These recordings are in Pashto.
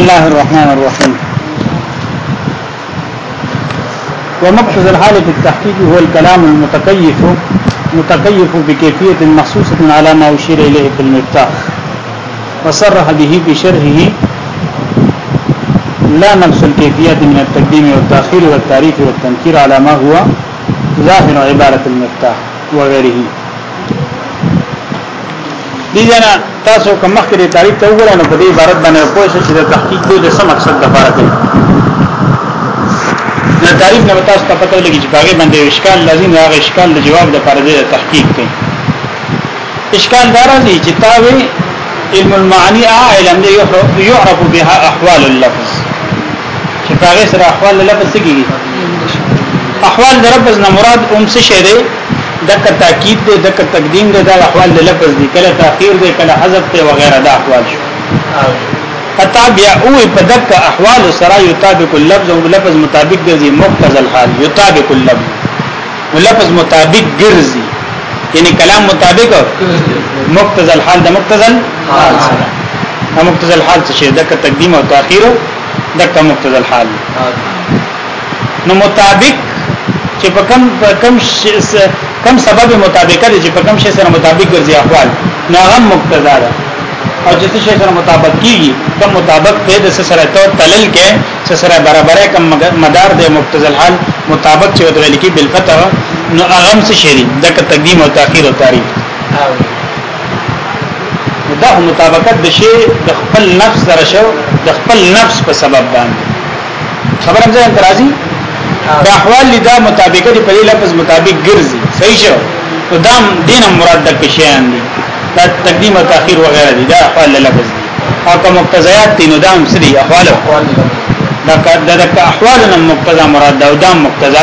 الله الرحمن الرحيم ومقصد الحالة التحقيق هو الكلام المتكيف متكيف بكيفية مخصوصة على ما أشير إليه في المفتاح وصرح به بشرحه لا نقص الكيفية من التقديم والتأخير والتعريف والتنكير على ما هو ظاهر عبارة المفتاح وغيره دي جنا تاسو کوم مخکې د تاریخ ته وګورئ نو په دې عبارت باندې پوه شئ چې د تحقیق د څه مقصد د فارغ دی د تاریخ نه تاسو ته پته لګی چې باغې باندې اشکال لازم هغه اشکال د جواب د فارغ دی تحقیق دی اشکال دار دی چې تاوی علم المعانی علم دی يعرف بها احوال اللفظ چې پاره سره احوال له لفظ کېږي احوال د لفظ نه مراد هم څه شی دی دغه تاکید دی دغه تقدیم دی د احوال له لفظ دی کله تاخير دی کله حذف دی وغیرہ د احوال شو فتابع او په دغه احوال سره یطابق اللفظ او لفظ مطابق ګرځي مقتضى الحال یطابق اللفظ ولفظ مطابق ګرځي یعنی کلام مطابق مقتضى الحال د مقتضى الحال سره مقتضى الحال څه شي دغه تقدیم او تاخير دک مقتضى الحال نو مطابق چې په کم په کم کم سبب مطابقت چې په کم شي سره مطابق ګرځي احوال نو هغه مقتضا ده او چې څه شي سره مطابق کیږي کم مطابق ته د سره تور تلل کې سره برابره کم مدار د مقتضا الحال مطابق چې ودرل کې بالقطع نو هغه څه شي دک تقدیم او تاخير او تاریخ دا مطابقت د شی د خپل نفس سره شو د خپل نفس په سبب باندې خبره ځان ترازی دا احوال دا مطابقت په لفظ مطابق ګرځي صحیح شو نو دا دین مراد د کشیان دي دا تقدیم او تاخير وغیرہ دي دا احوال لفظ دي او کوم مقتضیات دي نو دا هم سری احوال دا د احوال نه مقتضا مراد دا او دا مقتضا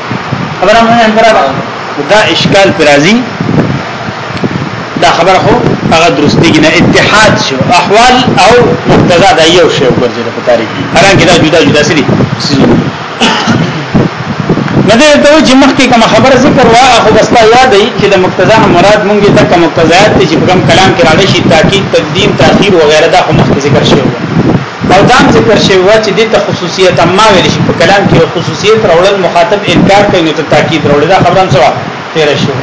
خبره مې نه کړه دا اشکال پر راځي دا خبره خو هغه درستګی نه اتحاد شو احوال او مقتضا دا یو شی وګرځي په تاریخ حالانکه دا جدا جدا سری نه دې ته چې مخکې کوم خبره ذکر وا خو بس تا یاد ای چې د مقتضا مراد مونږه ته کوم مقتضیات چې په کوم کلام کې راغلي شي تاکید تقدیم تاخير وغیرہ دا خو مخکې ذکر شوی او دام ذکر شوی و چې دته خصوصیت اما ویل شي په کلام کې خصوصیت راوړل مخاطب انکار کوي نو ته تاکید راوړل دا خبره څه تیر شو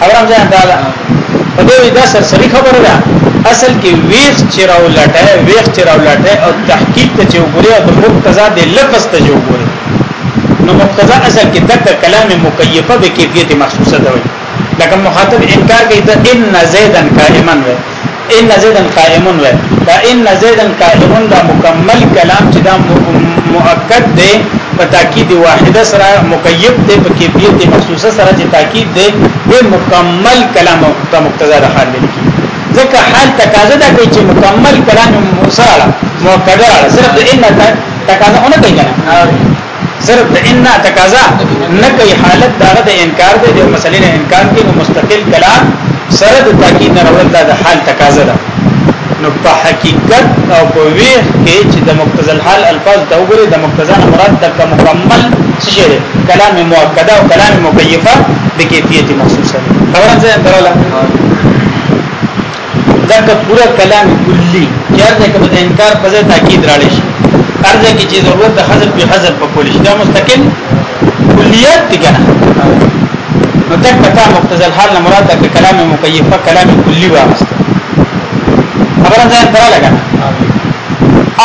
خبره ځان دا ده په دې دا سرسری خبره ده اصل کې ویخ چې راولټه ویخ چې راولټه او تحقیق ته چې وګوري او د مقتضا د لفظ ته چې وګوري نو مقتضا اصل کې دک کلام مکیفه به کیفیت مخصوصه ده لکه مخاطب انکار کوي ته ان زیدن قائما وي ان زیدا قائم و دا ان زیدا قائم دا مکمل کلام چې دا مؤکد دی په تاکید واحده سره مقید دی په کیفیت مخصوصه سره چې تاکید دی به مکمل کلام ته مقتضا د حال لیکي ځکه حال تقاضا ده چې مکمل کلام موصله مؤکده صرف ان تقاضا نه کوي صرف د ان تقاضا نه کوي حالت دا د انکار دی د مسلې نه انکار کوي نو مستقل کلام سره د تاکید نه راوړل دا د حال تقاضا ده نو په حقیقت او په ویح کې چې د مقتضل حال الفاظ ته وګوري د مقتضا مراد د مکمل څه شی دی کلام مؤکد او کلام مکیفه د کیفیت مخصوصه خبره ځان دراله دا که پورا کلام کلی چارځه کې د انکار په ځای تاکید راړي شي ارزه کې چې ضرورت د حذف به حذف په کول شي دا مستقل کلیات دي کنه نو تک پتا مختزل حال نه مراد ده کلام مکیف کلام کلی واست خبره ځان تر لګا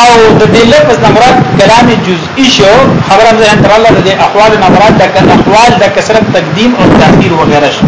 او د دې لفظ نه مراد کلام جزئی شو خبره ځان تر لګا د اقوال نه مراد ده اقوال د کثرت تقدیم او تاخير وغیرہ شو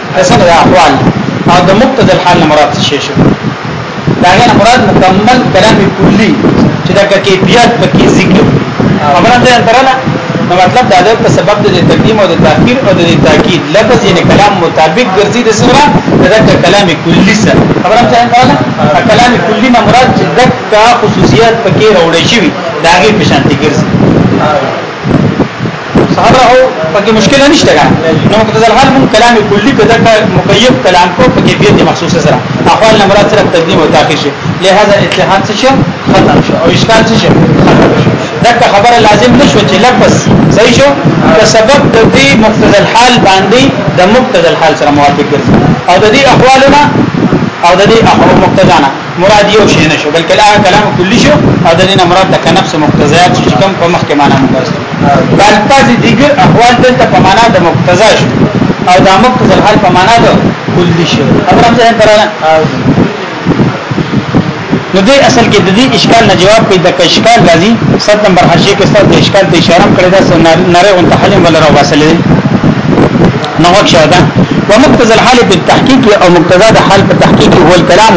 اسنه د احوال او د مبتدا الحال نه مراد څه شو دا غنه مراد مکمل کلام کلی چې دا کیفیت پکې ذکر خبره ده درنه نو مطلب دا ده په سبب د تقدیم او د تاخير او د تاکید لفظ یې کلام مطابق ګرځي د سره دا کلام کلی سره خبره ده درنه کلام کلی نه مراد چې دغه خصوصیات پکې راوړې شي دا غي پېژندګرځي صحابه او پکې مشکل نشته ګان نو مقتضى الحال مون کلام کلی کده کا مقیب کلام کو پکې بیت مخصوصه سره احوال نه مراد صرف تقدیم او تاخیر شي لہذا اتحاد څه شي ختم شو او اشکال څه شي ختم شو دا خبره لازم نشو چې لفظ صحیح شو که سبب د دې مقتضى الحال باندې د مقتضى الحال سره موافق ګرځي او د دې احوالنا او د دې احوال مقتضانا مراد یو شی نه شو بلکې هغه کلام کلی شو او د دینه مراد د کنفس مقتضیات چې کوم په مخ کې معنا مباست بل پاتې دیګر احوال دلته په معنا د مقتضا شو او د مقتضا حال په معنا د کلی شو خبرم ځه تراله نو دې اصل کې د دې اشکال نه جواب کوي د اشکال راځي 7 نمبر حاشیه کې ستاسو د اشکال ته اشاره کړې ده سو نره غون تحلیم ولا راوصلې نو شاده ومقتضى الحال بالتحقيق او مقتضى الحال بالتحقيق هو الكلام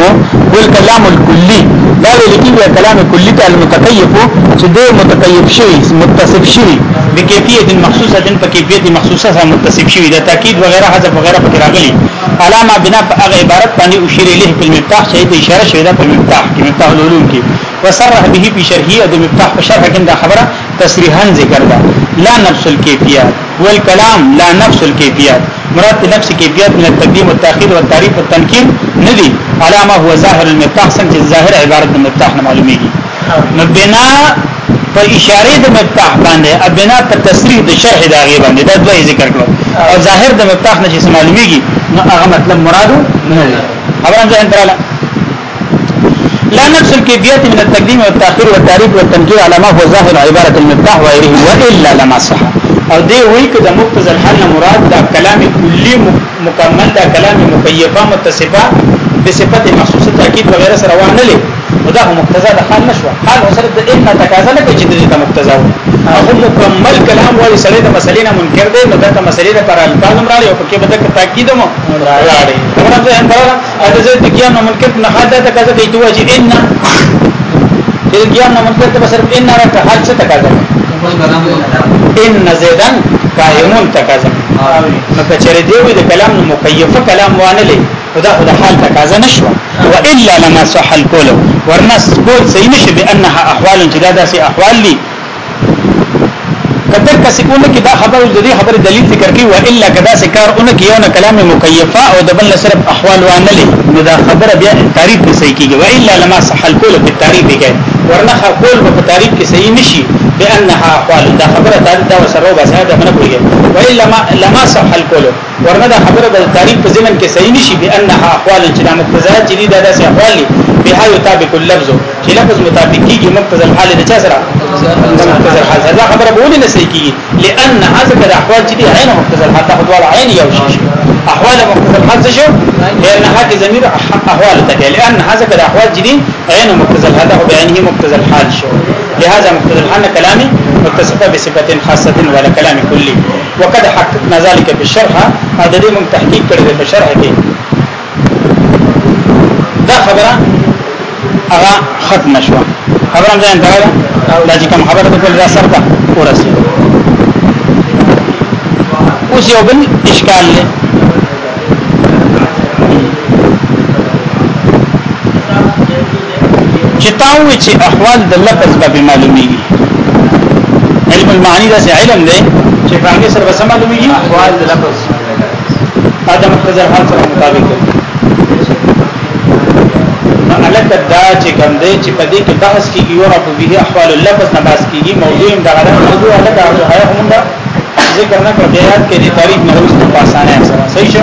هو الكلام الكلي دا ویل کیږي کلام کلی ته المتکیف چې د متکیف شي متصف شي بکیفیت مخصوصه د کیفیت مخصوصه سره متصف شي د تاکید وغیرہ حذف وغیرہ پکې راغلي علامه بنا په هغه عبارت باندې اشیر الیه په مفتاح چې د اشاره شوی دا په مفتاح کې مفتاح العلوم کې وصرح به په شرحیه د مفتاح په شرح کې دا خبره تصریحا ذکر ده لا نفس الکیفیت والکلام لا نفس الكيفيات مراد نفس کیفیت من التقدیم والتاخير والتعريف والتنكير ندي علامه هو ظاهر المفتاح څنګه ظاهر عبارت المفتاح نه معلومیږي نو بنا په اشاره د مفتاح باندې او بنا په تصریح د شرح د هغه باندې دا دوی ذکر کړو او ظاهر د مفتاح نه چې معلومیږي نو هغه مطلب مرادو نه دی خبره ځان تراله لا نفس الكيفيات من التقديم والتاخير والتعريف والتنكير على ما هو ظاهر عبارة المفتاح وغيره والا لما صح او دی وی کده مقتضى الحل مراد دا کلام کلی مکمل دا کلام مکیفه متصفه بصفت مخصوصه تاکید وغیرہ سره وانه لې نو دا مقتضا د حال نشو حال سره د ان تقاضا نه کوي چې د مقتضا وي هغه مکمل کلام وایي سره د مسلې نه منکر دی نو دا مسلې لپاره الفاظ مرالي او پکې بدک تاکید مو راړي اته زه د قیام منکر نه حال دا تقاضا کوي ته چې ان د قیام منکر ته صرف ان را ته حال څه تقاضا کوي ان زیدن قائمون تقاضا نو کچره دی وي د کلام مکیف کلام وانه لې خدا خدا حال تقاضا نشو والا لما صح القول ورنس قول صحیح نشي بانها احوال چې دا داسې احوال دي کته کسي اون کې دا خبر د دې خبر دلیل ذکر کوي والا کدا سکار اون کې یو نه کلام مکیفه او د بل صرف احوال وانه لې نو دا خبره بیا تعریف نه صحیح کیږي والا لما صح القول په تعریف کې ورنه قول په تعریف کې صحیح نشي بانها احوال دا خبره تعریف دا وسره وباسه دا نه کوي والا لما صح القول ورنه دا خبره د تاریخ په ذهن کې صحیح نشي به انها اقوال چې دا مقتضا چې دي دا داسې اقوال دي به هاي مطابق اللفظ چې لفظ مطابق کیږي مقتضا الحال د چا سره مقتضا الحال دا خبره به نه صحیح کیږي لئن هذا د احوال چې دي عین مقتضا الحال دا خدای عین یو شي احوال مقتضا الحال څه شو لئن هغه ضمیر احوال ته کوي لئن هذا د احوال چې دي عین مقتضا الحال دا به عینه مقتضا الحال شو لهذا مقتضا الحال کلامي متصفه بصفه خاصه ولا کلام کلی وقد حققنا ذلك في الشرح او د دې موږ تحقیق کړی په شرح کې دا خبره هغه ختم شو خبره ځان دا دا چې کوم خبره په دا سر ده ورسې اوس یو بل اشکال دی چې تاوي چې احوال د لفظ به معلومي علم المعانی دا سه علم دی چې باندې سره سم معلومي احوال د لفظ ادم خزر حال سره مطابق نو الک دا چې کوم دی چې په دې کې بحث کیږي او په دې احوال اللفظ نه بحث کیږي موضوع هم دا غره موضوع الک هغه هم دا ذکر نه کړی یاد کې دې تاریخ نه وروسته پاسانه سره صحیح شو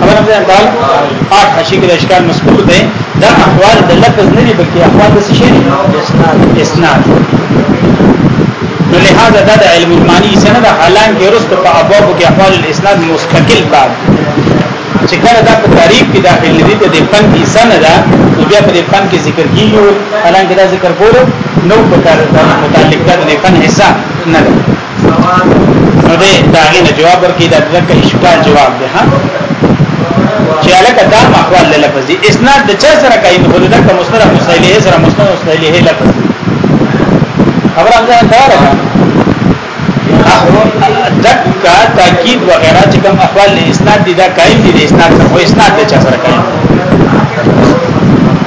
خبر ده قال قال حشي کې اشکال مذکور دی دا احوال د لفظ نه دي بلکې احوال د څه شي اسناد اسناد نو لهدا دا د علم المانی سند حالان کې رست په ابواب کې احوال الاسناد مستقل باب چې کله دا په تعریف کې داخل دي ته د فن کې سند ده نو بیا په فن کې ذکر کیږي حالانکه دا ذکر کول نو په کار متعلق ده د فن حصہ نه ده نو دې داغه نه جواب ورکړي دا دغه اشکال جواب ده ها چې الکه دا مخوال لفظ دي اسناد د چا سره کوي نو دا کوم سره مصالحه سره مصنوع مصالحه لفظ خبر هم ځان ته راغله دکا تاکید وغیرہ چې کوم احوال اسناد دي دا قائم دي د اسناد سره خو اسناد د چا سره قائم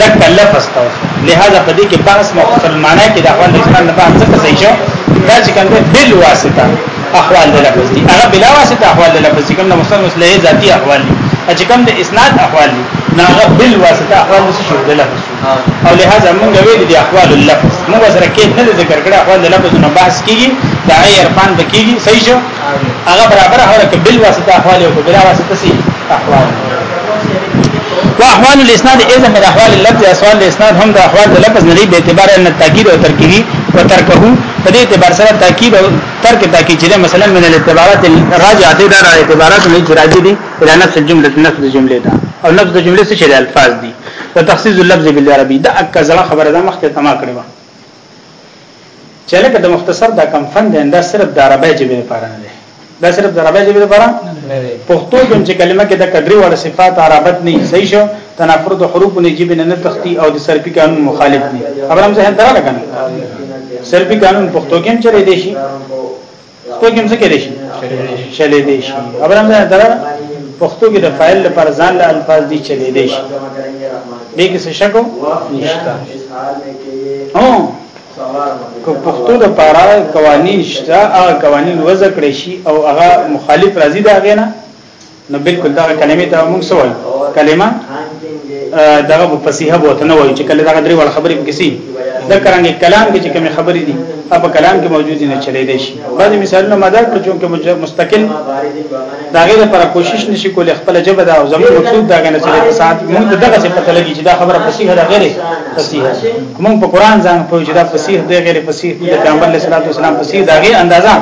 دک لفظ ته لہذا په دې کې بحث مختصر معنی کې د احوال د اسلام نه بحث څه صحیح شو دا چې کوم بل واسطه احوال د لفظ دي هغه بلا واسطه احوال د لفظ کوم د مسلم مسله ذاتی احوال دي چې کوم د اسناد احوال دي هغه بل واسطه احوال څه شو د لفظ او لہذا موږ ویل دي احوال اللفظ موږ سره کې نه ذکر کړه احوال د لفظ نه بحث کیږي دا یې عرفان بکیږي صحیح شو هغه برابر هغه کې بل واسطه احوال او بلا واسطه سي احوال واحوال الاسناد اذا من احوال اللفظ اسوال الاسناد هم د احوال د لفظ نه دی به اعتبار ان تاکید او ترکیبی و ترکه په دې اعتبار سره تاکید او ترک تاکید چې مثلا من الاعتبارات الراجعه ده د اعتبارات نه چې راځي دي الى نفس الجمله نفس الجمله ده او نفس الجمله څه چې الفاظ دي وتخصيص اللفظ بالعربي دا اکه زړه خبره ده مخکې تما کړو چې لکه د مختصر دا کم فن دی دا صرف د عربی ژبې لپاره نه دی دا صرف د عربی ژبې لپاره نه دی پښتو کوم چې کلمه کې د قدرې وړ صفات عربت نه صحیح شو تنافر د حروف نه ژبې نه تختی او د سرپی قانون مخالف دی خبرم زه هم درا لګنه سرپی قانون پښتو کې هم چره دی شي په کوم څه کې دي چلې دي شي ابرام نه درا پښتو کې د فایل لپاره ځان له الفاظ دي چلې دي شي دې کې څه شک نشته هو کو پښتو د پاره قوانین شته هغه قوانین وضع کړی شي او هغه مخالف راضي دا غنه نو بالکل دا کلمې ته موږ سوال کلمه دغه په فصیحه بوته نه وایي چې کله دغه درې وړ خبرې کې سي دا کرانګي کلام کې چې کوم خبرې دي په کلام کې موجود نه چلے دی شي بعضی مثالونه مدار کړو چې مستقل دا غیر لپاره کوشش نشي کولای خپل جبه دا او زموږ مقصود دا غنه چې ساعت موږ دغه څه پته لګي چې دا خبره فصیحه ده غیر فصیحه موږ په قران ځان په چې دا فصیح دی غیر فصیح دی پیغمبر علیه السلام فصیح دا غیر اندازا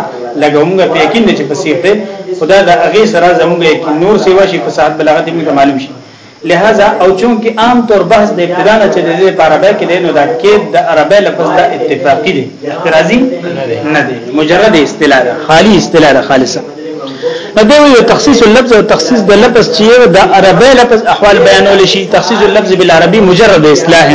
لګومګه په یقین چې فصیح دی خدا دا هغه سره زموږ کې نور سیوا شي په صاحب بلاغت موږ معلوم شي لہذا او چونکه عام طور بحث د ابتدا نه چې د دې په عربی کې دینو دا کې د عربی لفظ دا اتفاقی دی اعتراضی نه دی مجرد اصطلاح ده خالی اصطلاح ده خالصه نو دا یو تخصیص اللفظ او تخصیص د لفظ چې د عربی لفظ احوال بیانول شي تخصیص اللفظ بالعربی مجرد اصطلاح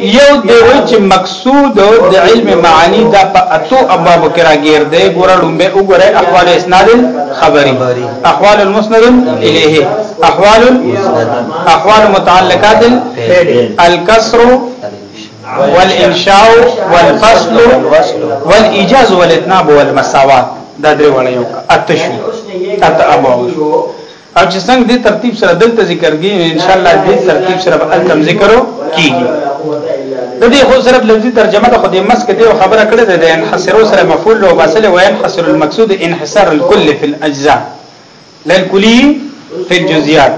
یو دیو چې مقصود د علم معانی دا په اتو ابواب کې راګیر دی ګوره لومبه وګوره احوال اسناد خبری احوال المسند الیه احوال احوال متعلقات الكسر والانشاء والفصل والايجاز والاتناب والمساوات دا درې وړه یو اتشو ات ابواب او چې څنګه دې ترتیب سره دلته ذکر کیږي ان شاء الله دې ترتیب سره به التم ذکر کیږي د دې خو صرف لفظي ترجمه ته خو دې مسک دې خبره کړې ده د انحصرو سره مفعول او باسل او انحصر المقصود انحصار الكل في الاجزاء لا الكلي في الجزئيات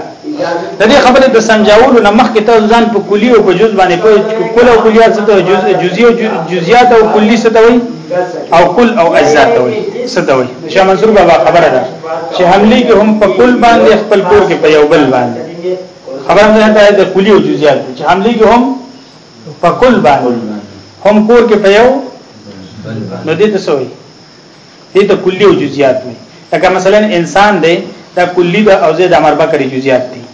د دې خبره د سمجاولو نه مخکې ته ځان په کلی او په جز باندې په کل او کلیات څه ته جز جزئی او جزئیات او کلی څه ته وي او کل او اجزاء ته وي څه ته وي شاه منصور بابا خبره ده چې حملي کې هم په کل باندې خپل کور کې په یو بل باندې خبره نه ده د کلی او جزئیات چې حملي کې هم په کل باندې هم کور کې په یو نو دې ته سوې دې ته کلی او جزئیات نه لکه مثلا انسان دی دا کلی د او زید امر بکری جزئیات دي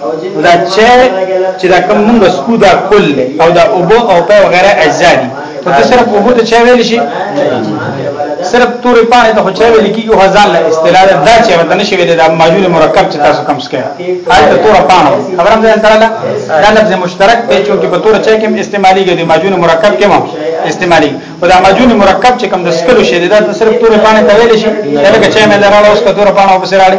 نو دا چې چې دا کوم موږ سکو دا کل او دا اوبو او په وغیرہ اجزا دي نو ته صرف اوبو ته چا ویل شي صرف تورې پانې ته خو چا ویل کیږي او ځان له اصطلاح دا چې ورته نشي ویل دا موجود مرکب چې تاسو کم سکه هاي ته تورې پانې خبره مې انتراله دا لفظ مشترک دی چې په تورې چا کې استعمالي کېږي موجود مرکب کې مو استعمالي او دا موجود مرکب چې کم د سکلو شي دا صرف تورې پانې ته ویل شي دا لکه چې مې لراله اوس په تورې پانې وبسراله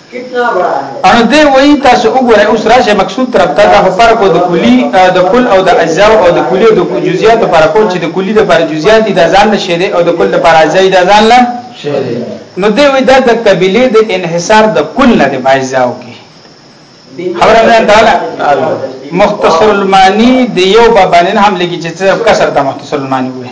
انو دی وای تاسو وګورئ اوس راشه مقصود طرف ته دا فرق د کلی د کل او د اجزاء او د کلی او د جزئیات فرق چې د کلی د پر جزئیات د ځان له شیده او د کل د پر اجزاء د ځان له شیده نو دی وای دا د قبيله د انحصار د کل نه د اجزاء کې خبره ده تعالی مختصر المانی د یو بابانن هم لګی چې کسر ته مختصر المانی وای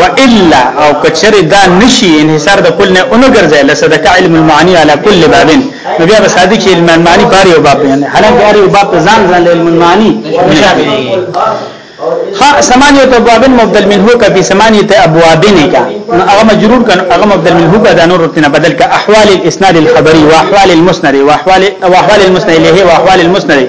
و الا او کچره دا نشي انحصار د کل نه اونو ګرځي لصدق علم المعانی علی کل باب نو بیا به صادق علم المعانی پاره یو باب بیان حالانکه هر یو باب ځان ځان علم المعانی خا ثمانیه ابواب مبدل منه کا فی ثمانیه ابواب نه کا هغه مجرور کن هغه مبدل منه کا د نور رتنه بدل کا احوال الاسناد الخبری واحوال المسند واحوال واحوال المسند الیه واحوال المسند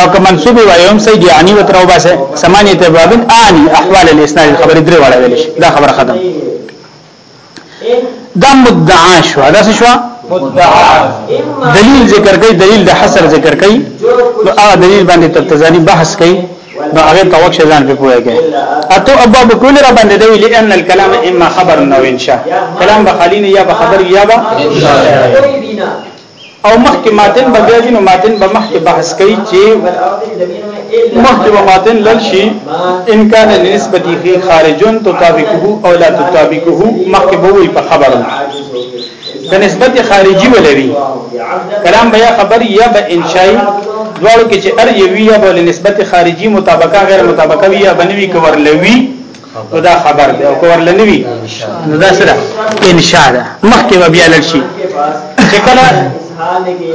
او که منصوب وي هم صحیح دی انی وترو باسه سمانی ته بابن انی احوال الاسناد خبر درې واړه ویل شي دا خبره ختم دا مدعا شو دا څه شو دلیل ذکر کوي دلیل د حصر ذکر کوي نو هغه دلیل باندې تتزانی بحث کوي نو هغه توقع ځان په پوهه کوي اته ابو بکول را باندې دی لئن الكلام اما خبر نو انشاء کلام بخالین یا بخبر یا با او مخکې ماتن به بیا وینو ماتن به مخکې بحث کوي چې مخکې به ماتن لل شي ان کان لنسبته فی خارجون تطابقه او لا تطابقه مخکې به وي په خبره که نسبت خارجي ولوي کلام بیا خبر یا به انشائی دوړو کې چې ار یوی یا به نسبت خارجي مطابقه غیر مطابقه وي یا بنوي کور لوي نو دا خبر دی او کور لنی وی نو دا سره ان شاء الله مخکې بیا لړ شي چې کله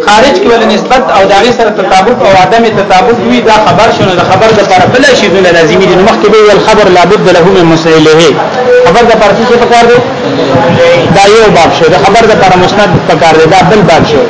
خارج کې ول نسبت او داغه سره تطابق او عدم تطابق وی دا خبر شونه دا خبر د پر بل شي دونه لازمي دي مخکې به ول خبر لابد له من مسئله خبر د پر څه پکار دی دا یو باب شو دا خبر د پر مسند پکار دی دا بل باب شو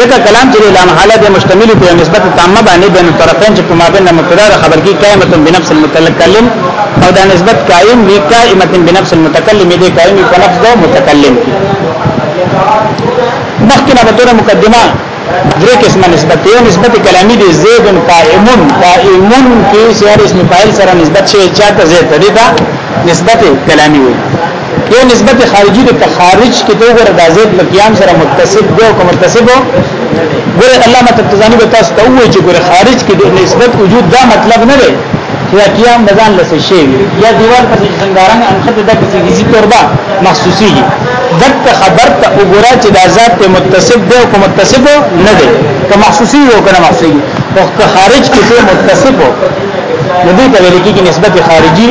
ځکه کلام چې لا محاله د مشتمل په نسبت تامه باندې بین طرفین چې کومه بین مقدار خبر کی قائمه بنفس المتکلم او دا نسبت قائم وی قائمه بنفس المتکلم دې قائم په نفس دو متکلم مخکنه به تر مقدمه درې قسمه نسبت یو نسبت کلامی دی زید قائمون قائمون کې سیر اسم فاعل سره نسبت شي چاته زید دی دا نسبت کلامی وي یو نسبت خارجي دی که خارج کې ته وګوره د زید په قیام سره متصف دی او متصف ګوره علامه تبتزانی به تاسو ته وایي چې ګوره خارج کې د نسبت وجود دا مطلب نه دی چې قیام د ځان لسه شی یا دیوال پسې څنګهرنګ انخد د کسی کسی توربه محسوسي دک خبر ته وګوره چې د ذات په متصف دی او متصف نه دی که محسوسي یو کنه محسوسي او که خارج کې متصف نو دې ته ویل کېږي نسبت خارجي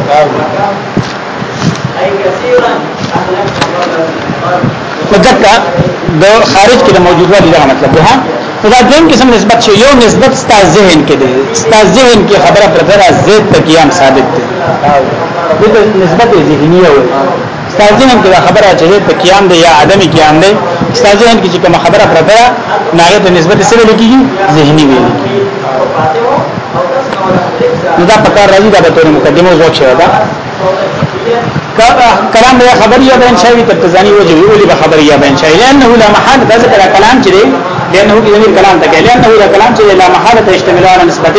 مدکا د خارج کې د موجودوالي دا مطلب ده دا دیم قسم نسبت شي یو نسبت ستا ذهن کې دی ستا ذهن کې خبره پر درا زید تکیام ثابت دی دغه نسبت ذهنیه وي ستا ذهن کې دا خبره چې په قیام دی یا عدم قیام دی ستا ذهن کې چې کوم خبره پرته ده ناغه ته نسبت سره لګیږي ذهني وي نو دا په کار راځي دا به تور مقدمه وځو چې دا کلام یا خبر یا بیان شوی تر تزانی وجه ویلی به خبر یا بیان شوی لانه لا محال دا ذکر کلام چې لانه کې ضمیر کلام ته کې لانه دا کلام چې لا محاله تشتمل على نسبت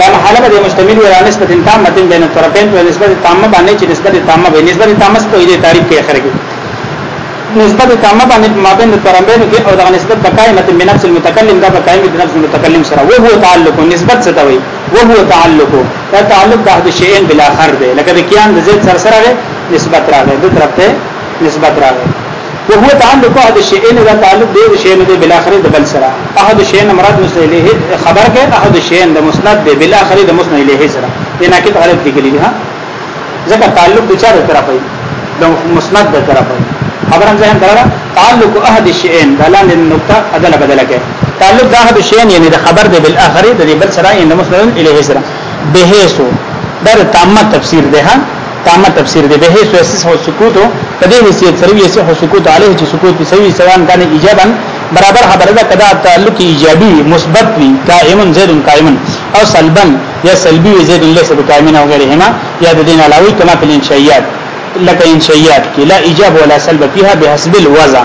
لا محاله به مشتمل وي على نسبت تامه بین الطرفین په نسبت تامه باندې چې نسبت تامه به نسبت تامه څه دی تعریف کې اخر کې نسبت تامه باندې مابین الطرفین کې او دا نسبت بقائمه من نفس المتکلم دا بقائمه من نفس المتکلم سره وو هو تعلق نسبت څه دی وو هو تعلق دا تعلق د احد شیئن بالاخر دی لکه د کیان د زید سره سره نسبت راغی د طرف ته نسبت راغی وهو تعلق احد الشيئين دا تعلق دی د شیء دی بل اخر د بل سره احد الشيء مراد مسند الیه خبر کې احد الشيء د مسند دی بل اخر د مسند الیه سره دا نه کې غلط دی کلی ها ځکه تعلق د چا د طرف دی د مسند د طرف دی خبر هم ځین درا تعلق احد الشيئين دا لاندې نقطه عدل بدل کې تعلق د احد الشيئين یعنی د خبر دی بل اخر د بل سره یعنی مسند الیه سره بهیسو دا تامه تفسیر ده ها تامه تفسیر دی به هیڅ اساس او سکوت په دې حیثیت سره یې صح سکوت علیه چې سکوت په سوي سوان کان ایجابا برابر خبره ده کدا تعلق ایجابي مثبت وي قائم زید قائم او سلبا یا سلبي زید ليس بقائم او غیرهما یا د دین علاوه کما په انشائیات لکه انشائیات کې لا ایجاب ولا سلب فيها بحسب الوضع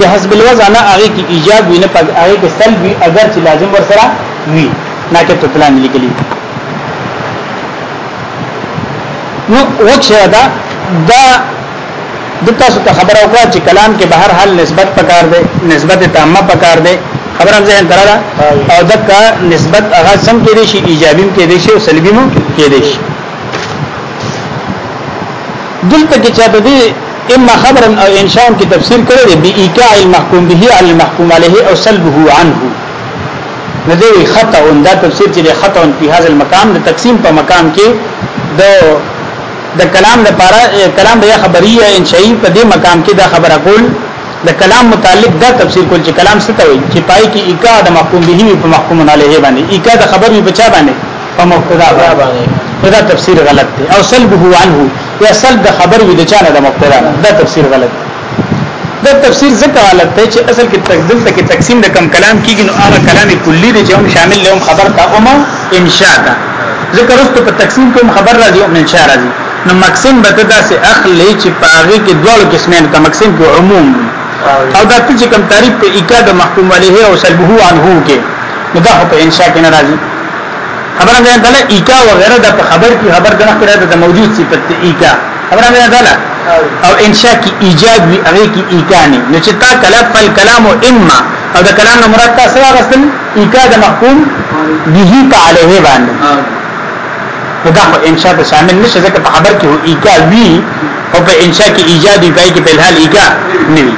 بحسب الوضع نه هغه کې ایجاب وي نه هغه کې سلب وي اگر چې لازم ورسره وي نه کې تطلان لیکلي نو وچه دا دا د تاسو ته خبره وکړه چې کلام کې بهر حال نسبت پکار دی نسبت تامه پکار دی خبره ځین تراله او دغه نسبت هغه سم کې دي شي ایجابي کې دي شي او سلبي مو کې دي شي دلته کې چې د دې اما خبرا او انشاء کې تفسیر کړی دی بی ایکاع المحکوم به علی المحکوم علیه او سلبه عنه نو دی وی خطا ان دا تفسیر چې خطا ان په هاذ المقام د تقسیم په مقام کې د د کلام لپاره کلام بیا خبریه انشائی په دې مقام کې دا خبره کول د کلام متعلق دا تفسیر کول چې کلام څه ته وایي چې پای کې اکا د محکوم به وي په محکوم علیه باندې اکا د خبر وي بچا باندې په مقتدا باندې دا تفسیر غلط دی او سلب هو عنه یا سلب د خبر وي د چا نه د مقتدا دا تفسیر غلط دی دا تفسیر ځکه غلط دی چې اصل کې تقدل ته کې تقسیم د کم کلام کېږي نو هغه کلام کلی دی چې هم شامل له خبر ته هم انشاء ده ذکر واست په تقسیم کې هم خبر راځي او انشاء راځي نو مقسم به دا سه اخلي چې پاغي کې دوه قسمین ته مقسم په عموم او دا چې کم تعریف په اکاد محکوم علیه او سلبه عنه کې نو دا په انشاء کې ناراضي خبره ده دا اکا وغیرہ د خبر کی خبر کنه کړه د موجود صفت اکا خبره مې ده او انشاء کې ایجاد وی هغه کې ایکانی نو چې تا کلام فل کلام او اما او د کلام نه مراد تاسو راغستل ایجاد محکوم به تعالی باندې دا خو انشاء ته شامل نشي ځکه په خبر کې هو ایجا وی او په انشاء کې ایجاد وی پای کې په الحال ایجا نه وی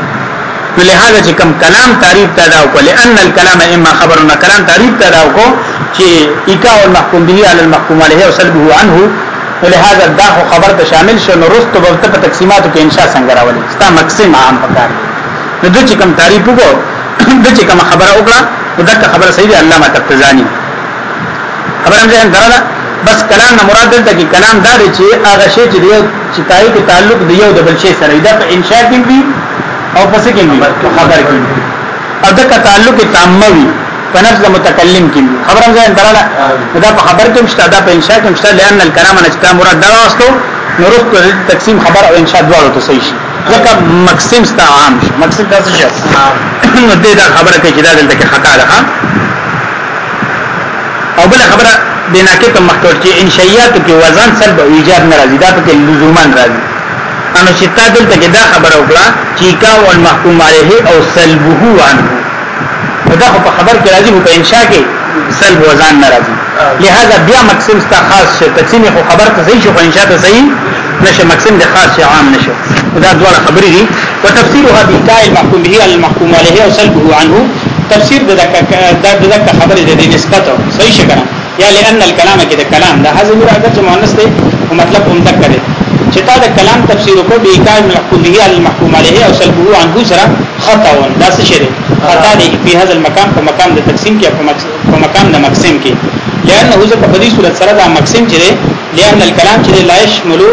نو لہذا چې کم کلام تعریف پیدا وکړي لئن الكلام اما خبرنا کلام تعریف پیدا وکړي چې ایجا او محکوم به علی المحکوم علیه او سلبه عنه نو لهدا دا خو خبر ته شامل شو نو رستو به ته په تقسیماتو کې انشاء څنګه راولي ستا مقسم عام پکار نو د چې کوم تعریف وګور د چې کوم خبره وکړه دا خبره صحیح ده علامه تقزانی خبره مې درته بس کلام نه مراد دلته کې کلام دا دی چې هغه شی چې یو چې تای په تعلق دی یو د بل شی سره دا په انشاء کې وي او پس کې وي خبر کې او دا تعلق تاموي په نفس د متکلم کې خبره ځان دراله دا په خبر کې مشته دا په انشاء کې مشته لئن الکلام نه چې مراد دا واستو نورو تقسیم خبر او انشاء دواړو ته صحیح شي ځکه مقسم ستا عام شي مقسم دا څه شي نو دې دا خبره کې چې دا دلته کې خطا ده او بل خبره بنا کې ته مخکور چې انشائیات کې وزن سلب او ایجاب ناراضي دا ته لزوما راځي انو چې تا دلته کې دا خبره وکړه چې کا او المحکوم علیه او سلبه عنه دا په خبر کې راځي په انشاء کې سلب وزن نه راځي لہذا بیا مقسم ستا خاص شي تقسیم خو خبر ته صحیح شو انشاء ته صحیح نشه مقسم د خاص شي عام نشه دا ډول خبرې دي وتفسيرها بإتاء المحكوم به على المحكوم عليه او سلبه عنه تفسیر د دک خبرې د نسبت صحیح شي کنه یا لئن الكلام کې د کلام د حذف راځي چې مؤنث دی او مطلب هم دک دی چې تا د کلام تفسیر کو بإتاء المحكوم به على المحكوم عليه او سلبه عنه سره خطا ون دا څه شي خطا دی په هاذ المقام په مقام د تقسیم کې په مقام د مقسم کې لانه هو په دې صورت سره دا مقسم چې لان الكلام چې لا يشملو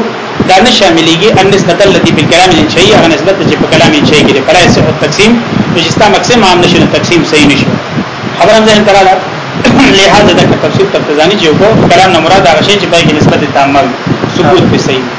دا نه شاملېږي ان نسبت التي په کلام الانشائی هغه نسبت چې په کلام الانشائی کې پر اساس او تقسیم رجستا مقسم عام نشي تقسیم صحیح نشي خبر هم ځین تراله لہذا دا تفسیر تفزانی چې وو کلام نه مراد هغه شی چې په نسبت تعامل ثبوت به صحیح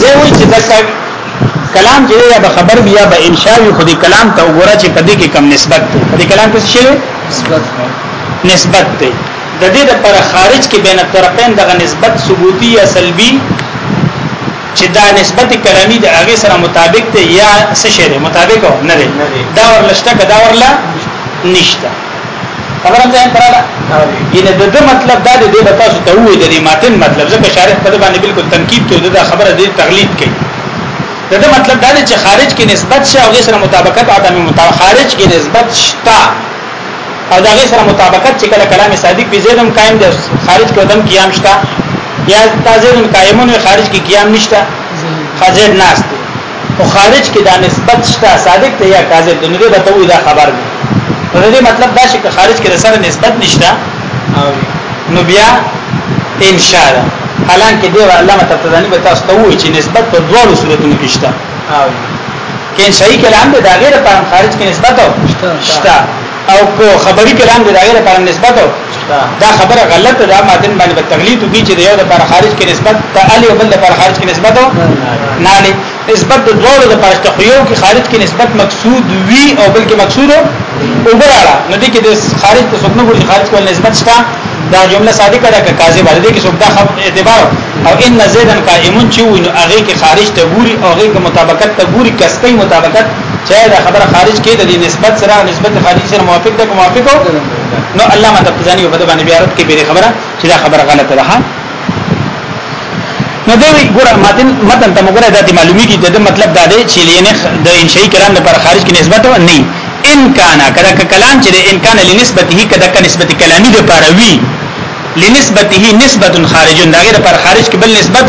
دی وی چې دا کلام چې یا به خبر بیا به انشاء وي خو دې کلام ته وګوره چې پدې کې کم نسبت دی پدې کلام کې څه دی نسبت نسبت دی د دې لپاره خارج کې بین الطرفین دغه نسبت ثبوتی یا سلبی چې دا نسبت کلامی د هغه سره مطابق دی یا څه شی دی مطابق نه دی دا ورلشته کدا ورلا نشته خبره ځان تراله ینه د دې مطلب دا دی د تاسو ته وې د دې ماتن مطلب ځکه شارح په دې باندې بالکل تنقید کوي دا خبره دې تغلیب کوي د دې مطلب دا دی چې خارج کې نسبت شي او سره مطابقت عدم مطابقت خارج کې نسبت شتا او دا سره مطابقت چې کله کلام صادق په زیدم قائم دی خارج کې عدم قیام شتا یا تازه قائمون خارج کې قیام نشتا خزید ناست او خارج کې دا نسبت شته صادق دی یا کاذب دی نو دې بتو دا خبر دی نو دې مطلب دا چې خارج کې سره نسبت نشته نو بیا ان شاء الله حالانکه دی علامه تبتدانی به تاسو ته وایي چې نسبت په دوه صورتونو کې شته کین شای کلام دی دا غیر په خارج کې نسبت شته او کو خبري کلام د دایره پر نسبت دا خبره غلطه ده ماتن باندې په تغلیط وکړي چې د یو لپاره خارج کې نسبت ته علی او بل لپاره خارج کې نسبت نه علی نسبت د دوه لپاره تخیو کې خارج کې نسبت مقصود وی او بل کې مقصود او براړه نو دې کې د خارج ته څوک نه ګوري خارج کول نسبت شته دا جمله صادقه ده که کاذبه ده کې څوک دا خبر اعتبار او ان زیدن قائمون چې وینو هغه کې خارج ته ګوري او هغه کې مطابقت ته ګوري کسته مطابقت چې دا خبره خارج کې د نسبت سره نسبت خارج سره موافق ده موافق او نو الله مدد ځاني په باندې بیا رد کې به خبره چې دا خبره غلطه ده نو دی ګوره متن متن ته موږ راځي معلومي کې د مطلب دا دی چې لینه د انشائی کلام لپاره خارج کې نسبت نه ان کان کدا کلام چې ان کان لنسبته کدا ک نسبت کلامی د لپاره وی لنسبته نسبت خارج دا غیر پر خارج کې بل نسبت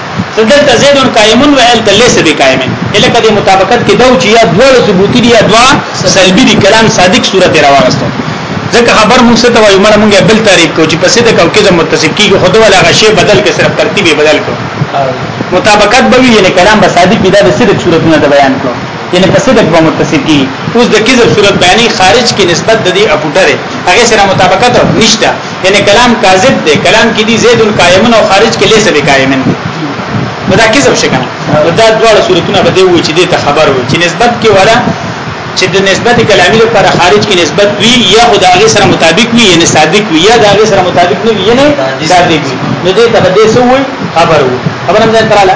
ته دلته زید قائم و ال تلیس به قائم الکه د مطابقت کې دا چې یا دوه ثبوتی دي یا دوه سلبي دي کلام صادق صورت راوغستو ځکه خبر موږ ته وایو مړه موږ بل تعریف کو چې پسې د کو کې زموږ متصف کیږي خود ولا غشي بدل کې صرف ترتیب بدل کو مطابقت به وي یعنی کلام به صادق دي د صدق صورتونه د بیان کو یعنی په صدق به متصف کیږي اوس د کذب صورت بیانې خارج کې نسبت د دې اپوټره هغه سره مطابقت نشته یعنی کلام کاذب دی کلام کې دی زید قائمن او خارج کې لیسه به قائمن دی دا کذب شي کنه دا دواړه صورتونه به دی و چې دې ته خبر و چې نسبت کې ولا چې د نسبت کلامی لپاره خارج کې نسبت وي یا خدای سره مطابق وي یعنی صادق وي یا دغه سره مطابق نه وي یعنی صادق وي نو دې ته به دې سوې خبر و خبر هم ځان تراله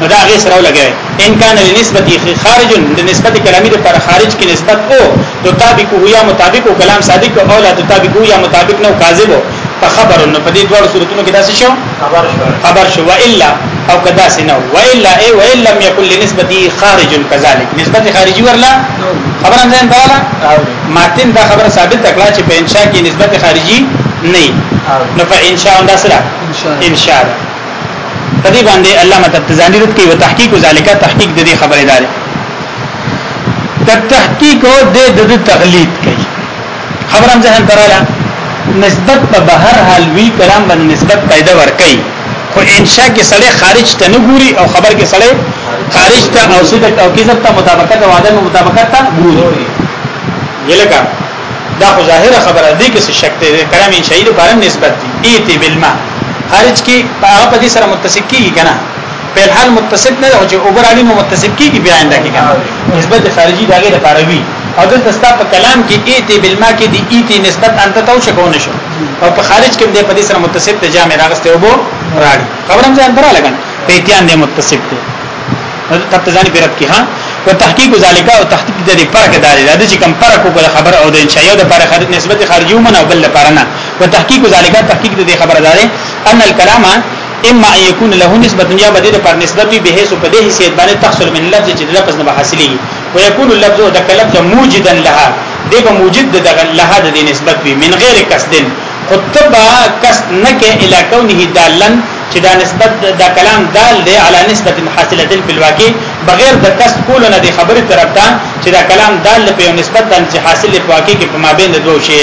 نو دا غي سره لګي ان کان لنسبت خارج لنسبت کلامی د پر خارج کې نسبت او تطابق هو یا مطابق او کلام صادق او لا تطابق هو یا مطابق نو کاذب په خبر نو په دې دوه صورتونو کې داسې شو خبر شو خبر شو والا او کدا سينو والا اي وان لم يكن لنسبتي خارج كذلك نسبت خارجي ورلا خبر هم ځین بالا ماتن دا خبر ثابت کړه چې په انشاء کې نسبت خارجي نه نو په انشاء هم دا سره انشاء په دې باندې علامه تبتزانی رد کوي او تحقیق ذالک تحقیق د دې خبره ده که تحقیق او د د تقلید کوي خبرم ځهن تراله نسبت په بهر حال وی کلام باندې نسبت پیدا ور کوي خو انشاء کې سړی خارج ته نه ګوري او خبر کې سړی خارج ته او صدق او کذب ته مطابقت او عدم مطابقت ته ګوري یلکه دا خو ظاهره خبره دی کې څه شک دی کلام انشائی د بارن نسبت دی ایتی بالما خارج کې هغه په دې سره متصل کیږي کنه په حال متصل نه او چې اوبر علی نو متصل کیږي بیا انده کې کنه نسبت خارجي دغه لپاره وی او دلته ستا په کلام کې ایتی بالما کې دی ایتی نسبت انت تو شکو نشو او په خارج کې دې په دې سره متصل ته جامع راغسته وبو راړي خبرم ځان برا لګن په ایتیان دې متصل دی تب ته ځان پیرب کی ها و تحقیق ذالک او تحقیق د دې فرق دار دی چې کم فرق کو خبر او د انشاء د پر خارج نسبت خارجي ومن او بل لپاره نه و تحقیق ذالک تحقیق د دې خبر دار ان الكلام اما ان يكون له نسبه یا بدیل پر نسبت به هیڅ په دې حیثیت باندې تحصل من لفظ چې د لفظ نه حاصلېږي و يكون اللفظ د کلفظ موجدا لها دې به موجد د لها د نسبت وي من غیر قصد خطبه قصد نه کې الا کونه دالن چې دا نسبت دا کلام دال دی علی نسبت محاصله بالواقع بغیر د قصد کول نه دی خبره طرف ته چې دا کلام دال په یو نسبت باندې حاصل په واقع کې په مابین د دوه شی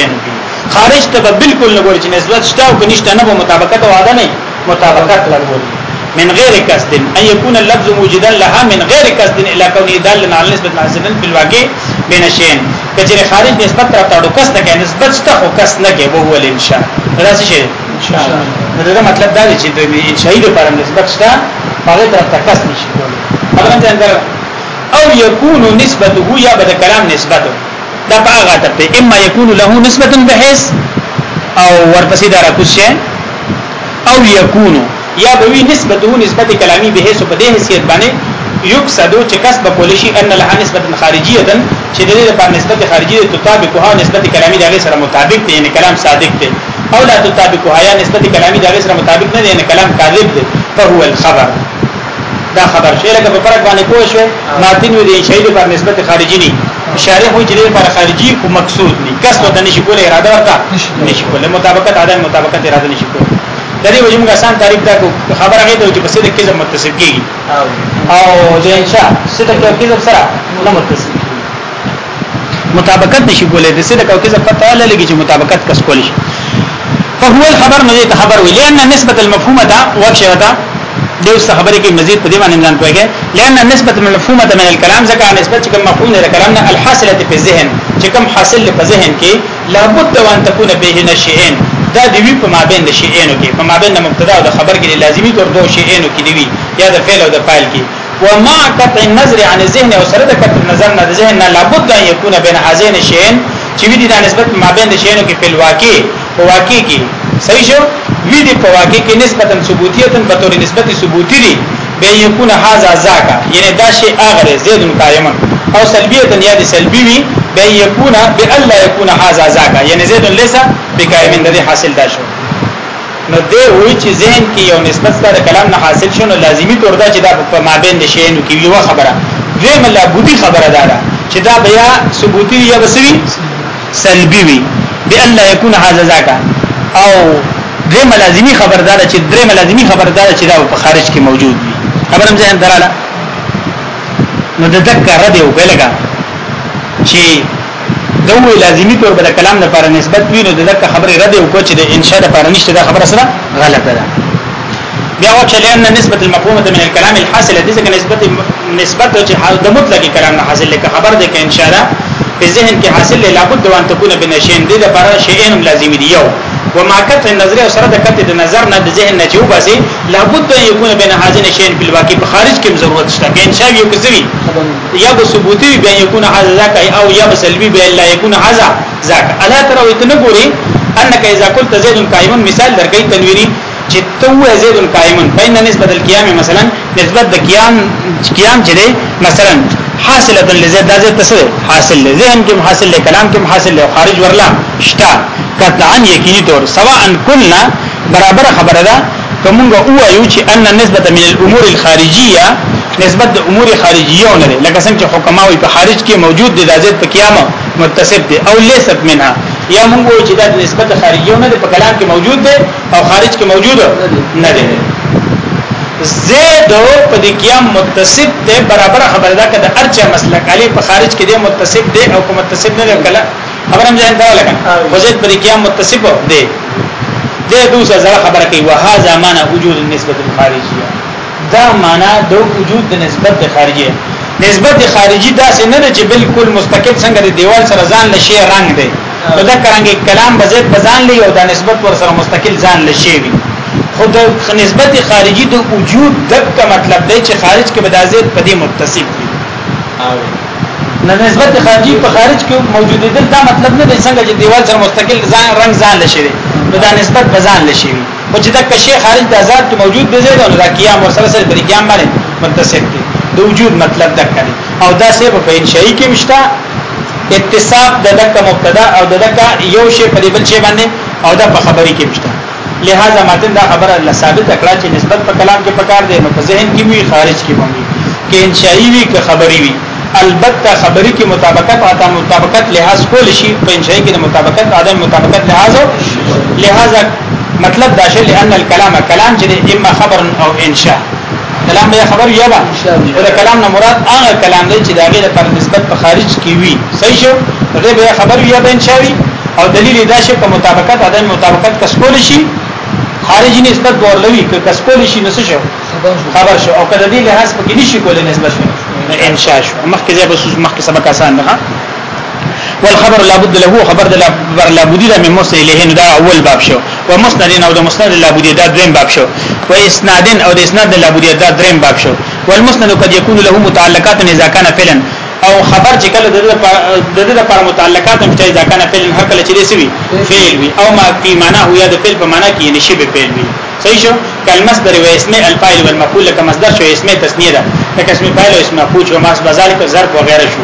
خارج ته بالکل نه ګوري چې نسبت شته او کنيشته نه به مطابقت او عادت نه مطابقت لګوري من غیر قصد ان يكون اللفظ موجدا لها من غیر قصد الى كونه دالا على نسبه محاصله بالواقع بین شین کچره خارج نسبت طرف ته د قصد کې نسبت شته او قصد نه کې وو ول انشاء راځي نو دا مطلب دا دی چې د شهید پر نسبت شته هغه طرف ته کس نشي کولی خبره ځان کړه او یکون نسبته یا بد کلام نسبته دا په هغه تر ته اما یکون له نسبت بحیث او ورپسې دا راکوشه او یکون یا بوی نسبته نسبت کلامی به سو په دې حیثیت باندې یقصد چې کس به کول شي ان له نسبت خارجیه دن چې د دې لپاره نسبت خارجیه تطابقها نسبت کلامی دغه سره مطابق دی یعنی کلام صادق دی او لا تطابقها یا نسبت کلامی دغه سره مطابق نه دی یعنی کلام کاذب دی فهو الخبر دا خبر شي لکه په فرق باندې پوه شو ماتین وی دی شی لپاره نسبت خارجی نه شارح وی چې لپاره خارجی او مقصود نه کس وته نشي کول اراده ورته نشي کول مطابقت عدم مطابقت اراده نشي کول د دې وجه موږ آسان تعریف دا کو خبره غي ته چې په صدق کې زم متصل کیږي او د انشاء صدق کې کې زم سره نه متصل مطابقت نشي کولای د صدق او کې زم پته ولا لګي چې مطابقت کس کول شي فهو الخبر نه ته خبر وي لئن نسبت المفهومه دا وکشه دا د اوس خبرې کې مزید په دې باندې ځان پوهیږي لئن نسبت المفهومه من الكلام ځکه نسبت چې کوم مفهوم نه کلام نه الحاصله په ذهن چې کوم حاصل په ذهن کې لابد وان تكون بين شيئين دا دی وی په مابین د شیئینو کې په مابین د مبتدا او د خبر کې لازمی تور دوه شیئینو کې دی وی یا د فعل او د فاعل کې وما قطع النظر عن الذهن او سره د قطع نظر نه د ذهن نه لابد ان يكون بين هذين الشيئين چې وی دي د نسبت مابین د شیئینو کې په واقع په واقع کې صحیح شو وی دي په واقع کې نسبتا ثبوتیتا په تور نسبت ثبوتی دي به یکون هاذا ذاک یعنی دا شی اغره زید قائم او سلبیه یا دی سلبی وی به یکون به الله یکون هاذا ذاک یعنی زید ليس بقائم د حاصل دا شو نو دی وی چې ذهن کې یو نسبت سره کلام نه حاصل شونه لازمی تور دا چې دا په مابین د شی نو کې یو خبره دوی مله بودی خبره ده چې دا بیا ثبوتی یا بسوی سلبی وی بی الله یکون هاذا ذاک او درې ملازمی خبردار چې درې ملازمی خبردار چې دا په خارج کې موجود وي خبرم ځین دراله نو د دک رد یو بلګه چې دوه لازمی تور بل کلام لپاره نسبت وینو د دک خبره رد یو کو چې د انشاء لپاره نشته دا خبره سره غلطه ده بیا و چې لئن نسبت المفهومه من الكلام الحاصل دې ځکه نسبت نسبت چې د مطلق کلام نه حاصل لکه خبر دې کې ان شاء الله په ذهن کې حاصل لابد وان تكون بنشین دې لپاره شیئن لازم دی یو وما کت نظر او سره د کت د نظر نه د ذهن نه چې وباسي لابد ان يكون بين هذين شيئين في الواقع په خارج کې ضرورت شته کې انشاء یو کزوی یا به ثبوتی بیا يكون هذا ذاك او یا به سلبي بیا لا يكون هذا ذاك الا ترى وتنګوري انك اذا قلت زيد قائم مثال درکې تنويري چې تو زید القائم فإن نسبت القيام مثلا نسبت د قیام قیام چې دی مثلا حاصله لزید د زید تسوی حاصل له ذهن کې حاصل له کلام کې حاصل له خارج ورلا شتا قطعا یقیني طور سواء کلنا برابر خبره ده کومه او یو چې ان نسبت من الامور الخارجيه نسبت د امور خارجيه نه لکه څنګه چې حکما وي په خارج کې موجود دي د زید په قیام متصف دي او لیست منها یا موږ چې دا نسبت خارجيونه په کلام کې موجود دي او خارج کې موجود نه دی زید په دې قیام متصف دی برابر خبره ده کده ارچا مسلک علی په خارج کې دی متصف دی او کوم متصف نه کله خبر هم ځان ته لګا وزید په دې قیام متصف دی دې دوسه زړه خبره کوي وهذا معنا وجود النسبه الخارجيه دا معنا د وجود د نسبت خارجيه نسبت خارجي دا څه نه چې بالکل مستقل څنګه د دیوال سره ځان لشي رنگ دی نو دا کرانګي کلام به زید په ځان لې او دا نسبت ور سره مستقل ځان لشي وي خو د نسبت خارجي د وجود دک مطلب دی چې خارج کې به دا زید په دې متصف وي نه نسبت خارجي په خارج کې موجود دي دا مطلب نه دی څنګه چې دیوال سره مستقل ځان رنگ ځان لشي وي نو دا نسبت به ځان لشي وي خو چې دا کشي خارج د ذات موجود دی زید نو دا قیام ور سره سره په قیام باندې متصف دی د وجود مطلب دک دی او دا سه په انشائی کې مشته اتصاف د دک مبتدا او د دک یو شی په بل شی باندې او د په خبرې کې مشته لہذا ماتن دا خبره الله ثابت کړه چې نسبت په کلام کې پکار دی نو په ذهن کې وی خارج کې وی کې انشائی وی که خبري وی البته خبري کې مطابقت او عدم مطابقت لحاظ کول شي په انشائی کې مطابقت عدم مطابقت لحاظ لہذا مطلب دا شی لئن الكلام کلام چې اما خبر او انشاء کلام به خبر یا به او د کلام نه مراد هغه کلام دی چې داګه د پر نسبت په خارج کې وي صحیح شو دې به خبر یا به انشاوي او دلیل دا شي په مطابقت عدم مطابقت کس کول شي خارجي نسبت ورلوي که کس کول شي نو شو خبر شو او کله دې لحاظ په کې نشي کولای نسبت شو انشاء شو مخکې ځای به مخکې سبق آسان نه والخبر لابد له خبر د لابد لابد له مسند له نو دا اول باب شو ومسند او د مسند لابد دا دریم باب شو واسناد او د اسناد لابد دا دریم باب شو والمسند قد يكون له متعلقات اذا كان فعلا او خبر چې کله د دې لپاره متعلقات هم چې اذا كان فعلا هر کله چې سوي فعل وي او ما په معنا هو یا د فعل په معنا کې نشي به فعل وي صحیح شو کلمصدر و اسم الفاعل والمفعول لکه مصدر شو اسم تسنیه ده لکه اسم فاعل او اسم مفعول شو ماس بذالک ظرف وغيرها شو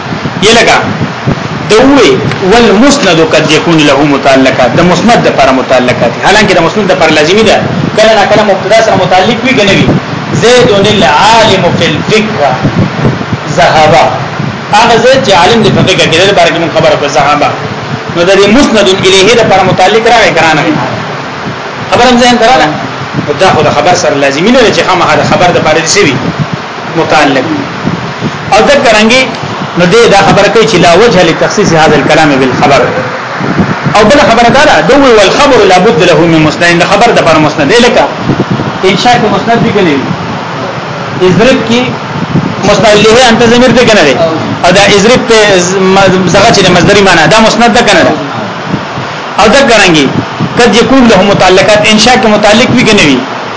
یلګه دوی والمسند قد يكون له متعلقه د مسند د پر متعلقه دي حالانکه د مسند د پر لازمي ده کله نه کله مبتدا سره متعلق وي کنه وي زيد العالم في الفقه ذهب هغه زيد چې عالم د فقه کې د بارے کې خبره په ذهب نو د مسند الیه د پر متعلق راغی کرانه خبرم ځین دراله دا خو د خبر سره لازمي نه چې خامخا د خبر د پاره دی متعلق او ذکرانګي نو دې دا خبره کوي چې لا وجه لتخصيص هذا الكلام بالخبر او بل خبره دا ده دوی والخبر لابد له من مسند خبر د پر مسند لکه انشاء کې مسند دی کنه ازرب کې مسند له انت زمير دی کنه او دا ازرب په زغه چې مصدري معنی دا مسند ده کنه او دا ګرانګي کله چې کوم له متعلقات انشاء کې متعلق وي کنه وي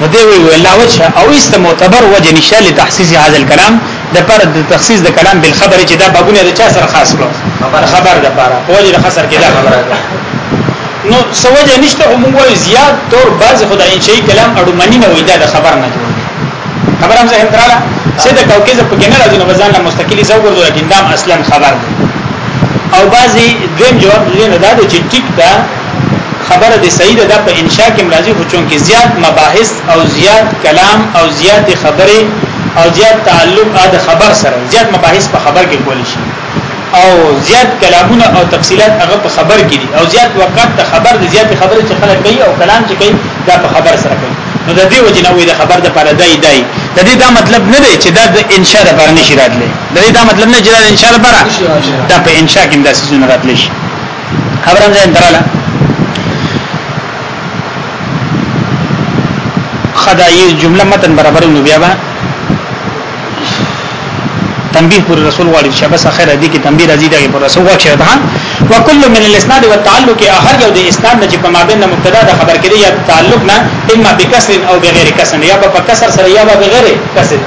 نو دی وی ولا وجه او است معتبر وجه نشه لتخصیص هذا الكلام د پر د تخصیص د کلام بل خبره چې دا بابونه د چا سره خاص کړو خبر خبر د پاره په وجه د خسر کې دا خبره ده نو سوجه نشته هم وای زیات تور باز خدای ان شي کلام اړو منی نه وای دا د خبر نه جوړ خبر هم زه تراله سیده کوکیزه په کې نه راځي نو ځان له مستقلی زو ګرځو لیکن دا اصلا خبر ده او بعضی دویم جواب دې نه دا چې ټیک ده خبره دې صحیح ده دا په انشاء کې مرضی خو چون کې زیات مباحث او زیات کلام او زیات خبره او زیات تعلق د خبر سره زیات مباحث په خبر کې کول شي او زیات کلامونه او تفصيلات هغه په خبر کې دي او زیات وقت ته خبر دي زیات خبره چې خلک کوي او کلام چې کوي دا په خبر سره کوي نو د دې وجه نه وي د خبر د پاره دای دای د دې دا مطلب نه دی چې دا د انشاء د پاره نشي راتلی د دې دا مطلب نه چې دا انشاء لپاره دا په انشاء کې داسې نه راتلی شي خبرم ځین دراله خدای جمله متن برابر نو بیا به تنبیه پر رسول غواړي چې بس اخر دې کې تنبیه راځي دا پر رسول غواړي دا وکل من الاسناد والتعلق اخر یو د اسناد نه چې په مابین مبتدا د خبر کړي یا تعلق نه اما بکسر او بغیر کسر یا په کسر سره یا بغیر کسر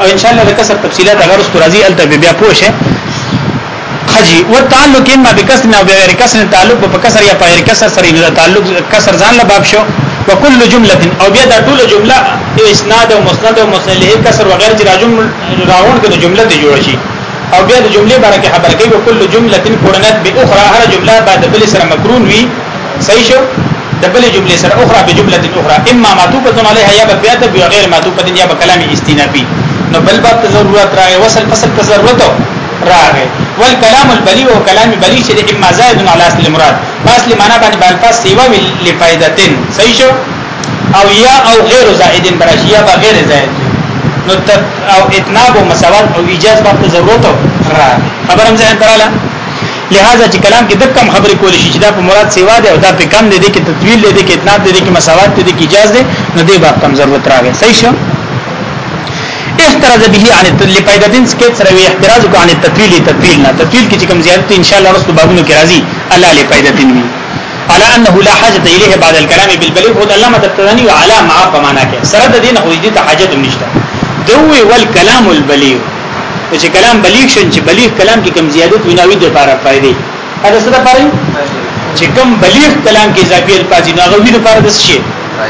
او ان شاء الله د کسر تفصيلات هغه رست راځي الته بیا پوه شئ خجی و تعلق اما بکسر او بغیر کسر تعلق په کسر یا غیر کسر سره نه تعلق کسر ځان له باب شو وکل جمله او بیا دا ټول جمله اسناد او مسند او مسند له کسر وغیر چې راجم راون کې جمله ته جوړ شي او بیا د جملې باره کې خبر کوي وکل جمله قرنت به اخرى هر جمله بعد بل سره مقرون وي صحیح شو د بلې جملې سره اخرى بجمله اخرى اما معطوفه عليها یا بیا ته بیا غیر معطوفه یا به کلام استنافي نو بل باب ته ضرورت راغی وصل فصل ته ضرورت راغی والکلام البلیغ او کلام بلیغ چې اما زائد على اصل مراد اصل معنا باندې بل پاس سیوا ویل لفائدتن صحیح شو او یا او غیر زائدن براشي یا بغیر زائد نو او اتناب او مساوات او ایجاز باب ته ضرورت راغی خبرم ځان تراله لہذا چې کلام کې د کم خبرې کول شي چې دا په مراد سیوا دی او دا په کم دی د کې تطویل دی د کې اتناب دی د کې مساوات دی د کې جاز دی نو دې باب کم ضرورت راغی صحیح شو احتراز به عن لپیدتن سکیت سره وی احتراز کو عن التطویل تطویل نه تطویل کې کوم زیادت ان شاء الله رسو بابونو کې راځي الله لپیدتن وی على انه لا حاجه اليه بعد الكلام بالبليغ هو علامه التداني وعلى معه فمانا کې سره د دین خو دې ته حاجت نشته دوی والکلام البلیغ او چې کلام بلیغ شون چې بلیغ کلام کې کم زیادت ویناوی د لپاره فائدې دا څه لپاره چې کم بلیغ کلام کې اضافي الفاظ نه غوي د لپاره د شي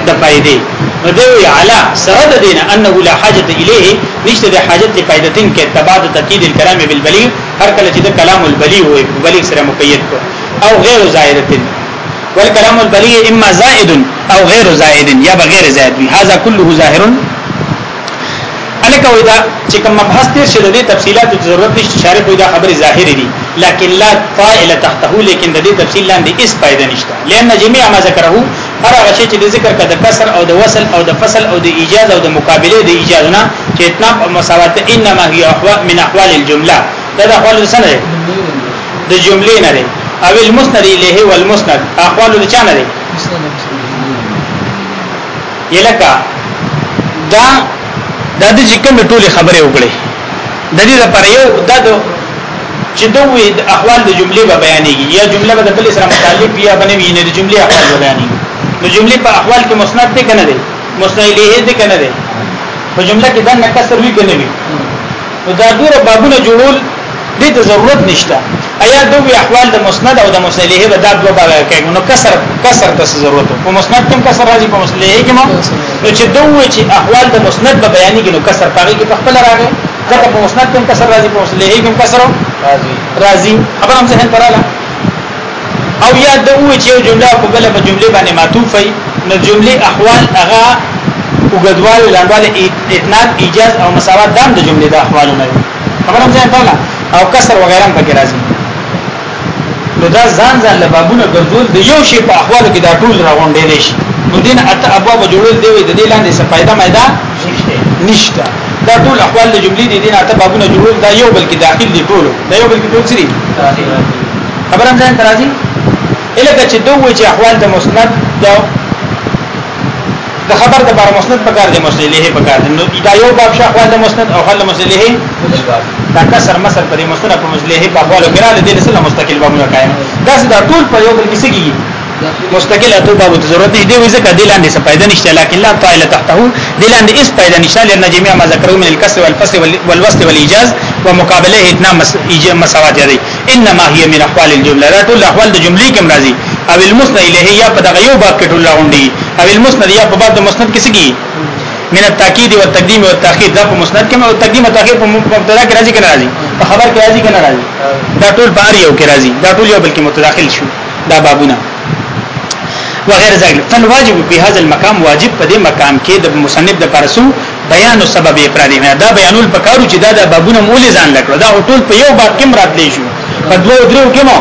د فائدې نو دوی علا سره د دین انه لا حاجت الیه نشته د حاجت ته فائدتین کې تباد تقید الكلام بالبلیغ هر کله چې د کلام البلیغ وي بلیغ سره مقید کو او غیر زائدتین والكلام البلیغ اما زائد او غیر زائد یا بغیر زائد هذا كله ظاهر الکه وای دا چې کوم مبحث تیر شي د دې تفصيلات ته ضرورت نشته شارح وای دا خبره ظاهري دي لكن لا طائل تحته لكن د دې تفصيل لاندې هیڅ فائدہ نشته لئن جميع ما ذکره هر هغه شی چې د ذکر کده کسر او د وصل او د فصل او د ایجاز او د مقابله د ایجاز نه چې اتناق او مساوات انما هي احوا من احوال الجمله دا د احوال سره د جملې نه لري او المسند الیه والمسند احوال د چا نه لري یلکه دا د دې چې کوم ټولي خبرې وکړي د دې لپاره یو دا د چې دوی د احوال د جملې به بیانېږي یا جمله به د بل سره متعلق یا باندې وي نه د جملې احوال به بیانېږي نو جملې په احوال کې مسند دي کنه دي مسند الیه دي کنه دي په جمله کې دا نه کسر وی کنه وی نو دا ډیره بابونه جوړول دې ته ضرورت نشته ایا دوی احوال د مسند او د مسلې به دا دوه باغه کوي نو کسر کسر ته ضرورت په مسند کې کسر راځي په مسلې کې مو نو چې دوی چې احوال د مسند به بیانې کې نو کسر پاږي کې په خپل راغی ځکه په مسند کې کسر راځي په مسلې کې کسر راځي راځي خبر هم ذهن تراله او یا دوی چې جمله په بل په جمله باندې معطوف وي نو جمله احوال هغه وګدوال لاندې اتناد ایجاز او مساوات دام د جمله د احوالو نه خبرم ځان ته او کسر وغیرہ هم پکې راځي نو دا ځان ځان له بابونو ګرځول د یو شی په احوالو کې دا ټول راغونډې دي شي نو دین اته ابواب جوړول دی د دې لاندې څه فائدہ مېدا نشته دا ټول احوال د جملې دي دین اته بابونه جوړول دا یو بلکې داخل دي ټول دا یو بلکې ټول سری خبرم ځان ته راځي الکه چې دوه چې احوال د مسند دا د خبر د بار مسند په کار دي مسند له په کار دي نو دا یو باب شاخوال د مسند او خل مسند له دا کسر مسر پر مسند په مسند له په خپل کې را دي سره مستقل بابونه قائم دا دا ټول په یو بل کې سګي مستقل اتو باب ته ضرورت نشته وي ځکه دلان دې څه پیدا نشته لکه لا طائل تحته دلان دې اس پیدا نشته لنه جميع ما ذکرو من الكسر والفصل والوصل والايجاز ومقابله اتنا مساوات دي انما هي من احوال الجمله دا ټول احوال د جملې کې مرضی او المسند الیه یا په دغه یو باب کې ټول راوندي او المسند یا په باب د مسند کې سګي من التاکید او تقدیم او تاخير دا په مسند کې او تقدیم او تاخير په مبتدا کې راځي کنه راځي په خبر کې راځي کنه راځي دا ټول بار یو کې راځي دا ټول یو بلکې متداخل شو دا بابونه وغیر ذلک فالواجب په هاذ المقام واجب په دې مقام کې د مصنف د پرسو بیان سبب افراد نه دا بیانول پکارو چې دا د بابونه مولې ځان لکړه دا ټول په یو باب کې مراد دی شو په دوه درو کې مو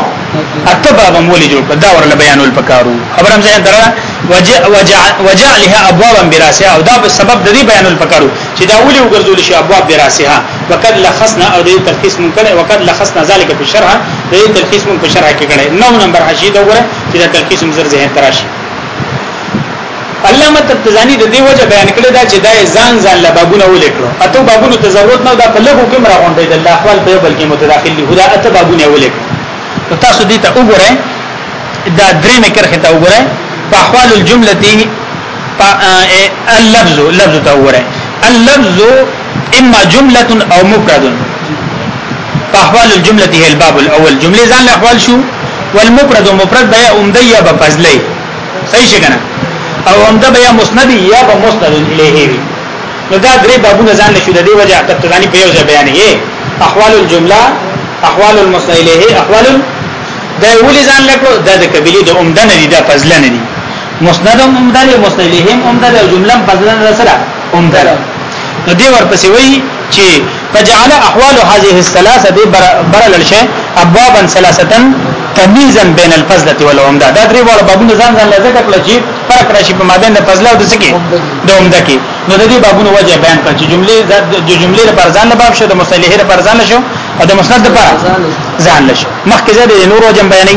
اته باب مولې جوړ کړ دا ورله بیانول پکارو خبر هم ځان درا وجعلها ابوابا براسها او دا په سبب د دې بیانول پکارو چې دا ولې وګرځول شي ابواب براسها وقد لخصنا او دې تلخیص مون کړي وقد لخصنا ذلك په شرح دې تلخیص مون په شرح کې کړي نو نمبر 8 دا وره چې دا تلخیص مزر ذهن تراشي علامه تبتزانی د دې وجه بیان کړی دا چې دا ځان ځان له بابونه ولیکلو اته بابونو ته ضرورت نه دا په لګو کې مراغونډې د الله احوال په بل کې متداخل دي خدا اته بابونه ولیکلو نو تاسو دې ته وګورئ دا درې مې کرخه ته وګورئ په احوال الجمله دي اللفظ لفظ ته وګورئ اللفظ اما جمله او مفرد په احوال الجمله هي الباب الاول جمله ځان له احوال شو والمفرد مفرد بیا اومدیه بفضلی صحیح شګنه او همدا بیا مسند یا به مسند الیه وی نو دا درې بابونه ځان نشو د دې وجه تقتضانی په یو ځای بیانې احوال الجمله احوال المسند الیه احوال دا ولې ځان لکو دا د قبلی د عمده نه دي دا فضل نه دي مسند هم عمده دی مسند الیه هم عمده دی جمله هم فضل نه سره عمده ده نو دی ورپسې وایي چې فجعل احوال هذه الثلاثه دي برل شي ابوابا ثلاثه تميزا بين الفضله والعمده دا درې وړ بابونه ځان ځان لږه کړل چې فرق راشي په مابین د فضله او د سکی د عمده کې نو د دې بابونو وجه بیان کړ چې جملې د جملې لپاره ځان نه باب شو د مصالحې لپاره ځان شو او د مسند لپاره ځان شو مخکې زه د نور وجه بیانې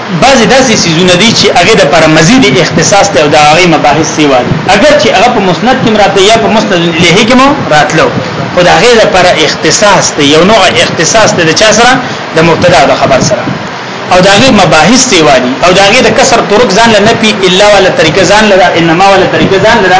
بعضی داسې سيزونه دي چې هغه د پر مزید اختصاص ته او د هغه مباحث سیوا دي اگر چې هغه په مسند کې راته یا په مسند الیه کې مو راتلو خو د هغه د پر اختصاص ته یو نوع اختصاص ته د چا سره د مبتدا د خبر سره او د هغه مباحث سیوا دي او د هغه د کسر طرق ځان نه پی الا ولا طریقه ځان لره انما ولا طریقه ځان لره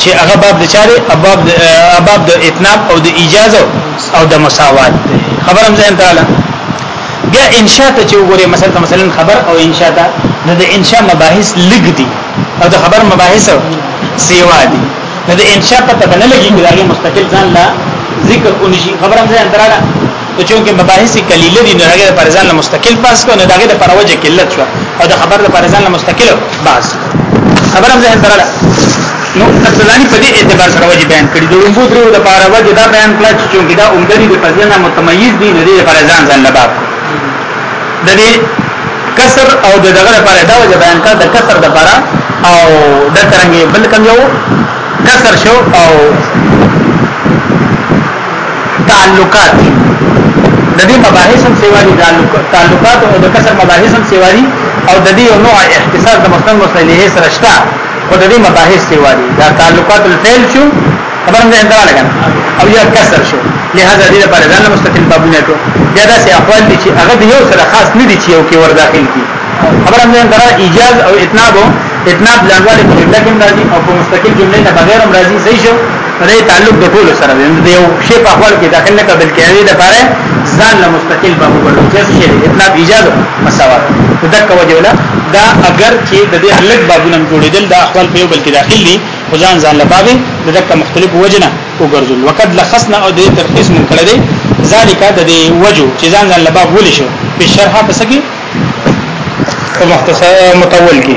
چې هغه باب د چاره ابواب د ابواب د اتناب او د اجازه او د مساوات دی خبر هم ځین تعالی بیا انشاء ته چې وګوره مثلا مثلا خبر او انشاء ته نو د انشاء مباحث لګ دي او د خبر مباحث سیوا دي نو د انشاء په تبنه لګي چې دا مستقل ځان لا ذکر اونشي خبر هم ځین تعالی نو چونکه مباحث کلیله دي نو هغه د فرزان له مستقل پاس کو نه دغه د پروجه قلت شو او د خبر د فرزان له مستقل باس خبر هم ځین دراله نو تفصیلانی په دې اعتبار سره وجه بیان کړی د لومبو درو د پاره وجه دا بیان کړ چې چونکه دا عمدنی د فرزان متميز دي نه دي فرزان ځان نه باب د دې کسر او د دغه لپاره دا وجه بیان کړ د کسر د لپاره او د ترنګ بل کم یو کسر شو او تعلقات دي د دې مباحث هم سیوا دي تعلقات او د کسر مباحث هم سیوا دي او د دې یو نوع اختصاص د مستند مصلحه سره شته او د دې مباحث سیوا دي دا تعلقات الفعل شو خبرم دې انترا لګا او یا کسر شو لہذا دې لپاره ځان مستقل بابونه ټو یا داسې اقوال دي چې هغه یو سره خاص نه دي چې یو کې ور داخل دي خبرم دې انترا ایجاز او اتناب اتناب لنډواله په جمله کې راځي او په مستقل جمله نه بغیر هم راځي صحیح شو دا تعلق د ټولو سره دی نو یو شی په خپل کې داخل نه قبل کېږي د پاره ځان له مستقل به وګورو چې څه شی دی اطلاق ایجاز مساوات دک وجولا دا اگر چې د دې الګ بابونه جوړېدل دا خپل په یو بل کې داخل دي ځان ځان له بابه د دک مختلف وجنه وګرځول وقد لخصنا او دې ترخیص من کړی دی ذالک د دې وجو چې ځان ځان له باب ول شو په شرح پسګي مختصر متول کې